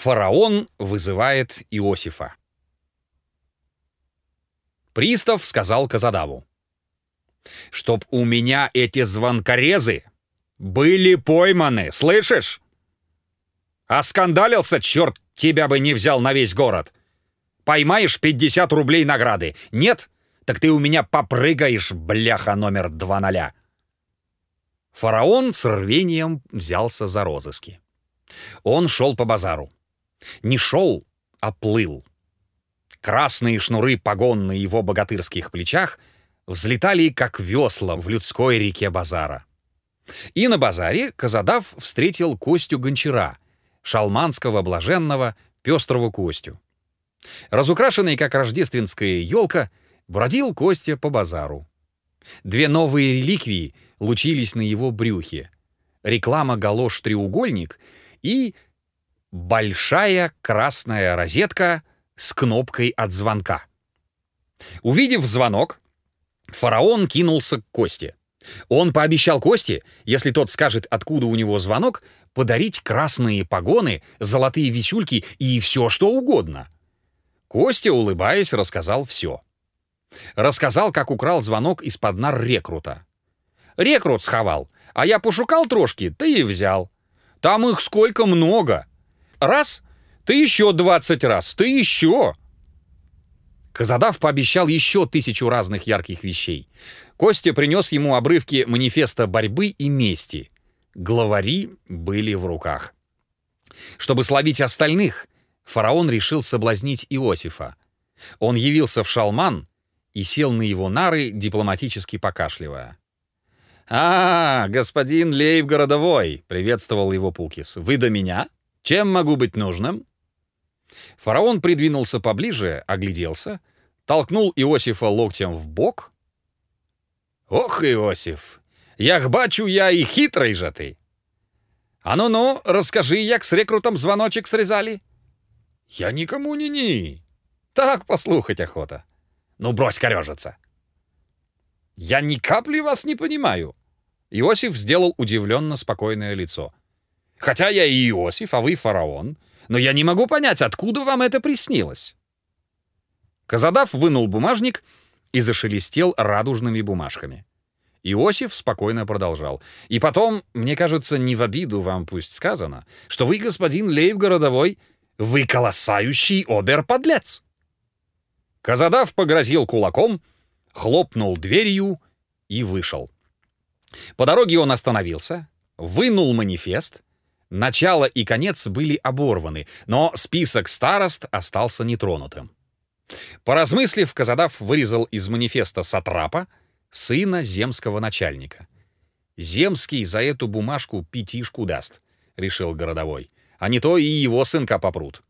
Фараон вызывает Иосифа. Пристав сказал Казадаву. «Чтоб у меня эти звонкорезы были пойманы, слышишь? Оскандалился, черт, тебя бы не взял на весь город. Поймаешь 50 рублей награды. Нет? Так ты у меня попрыгаешь, бляха номер два ноля». Фараон с рвением взялся за розыски. Он шел по базару. Не шел, а плыл. Красные шнуры погон на его богатырских плечах взлетали, как весла в людской реке базара. И на базаре Казадав встретил Костю Гончара, шалманского блаженного, пестрого Костю. Разукрашенный, как рождественская елка, бродил Костя по базару. Две новые реликвии лучились на его брюхе. Реклама галош-треугольник и большая красная розетка с кнопкой от звонка. Увидев звонок, фараон кинулся к Косте. Он пообещал Косте, если тот скажет, откуда у него звонок, подарить красные погоны, золотые висюльки и все, что угодно. Костя, улыбаясь, рассказал все. Рассказал, как украл звонок из-под нар рекрута. Рекрут сховал, а я пошукал трошки, ты и взял. Там их сколько много. Раз, ты еще двадцать раз, ты еще. Казадав пообещал еще тысячу разных ярких вещей. Костя принес ему обрывки манифеста борьбы и мести. Главари были в руках. Чтобы словить остальных, фараон решил соблазнить Иосифа. Он явился в Шалман и сел на его нары, дипломатически покашливая. «А, господин Лейб городовой!» — приветствовал его Пукис. «Вы до меня? Чем могу быть нужным?» Фараон придвинулся поближе, огляделся, толкнул Иосифа локтем в бок. «Ох, Иосиф, як бачу я и хитрый же ты! А ну-ну, расскажи, як с рекрутом звоночек срезали?» «Я никому не ни. Так послухать охота. Ну, брось корежиться!» «Я ни капли вас не понимаю!» Иосиф сделал удивленно спокойное лицо. «Хотя я и Иосиф, а вы фараон, но я не могу понять, откуда вам это приснилось». Казадав вынул бумажник и зашелестел радужными бумажками. Иосиф спокойно продолжал. «И потом, мне кажется, не в обиду вам пусть сказано, что вы, господин Лейб городовой, вы колоссающий обер-подлец!» Казадав погрозил кулаком, хлопнул дверью и вышел. По дороге он остановился, вынул манифест. Начало и конец были оборваны, но список старост остался нетронутым. Поразмыслив, Казадав вырезал из манифеста Сатрапа, сына земского начальника. «Земский за эту бумажку пятишку даст», — решил городовой. «А не то и его сынка попрут».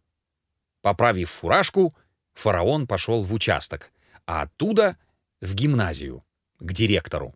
Поправив фуражку, фараон пошел в участок, а оттуда — в гимназию, к директору.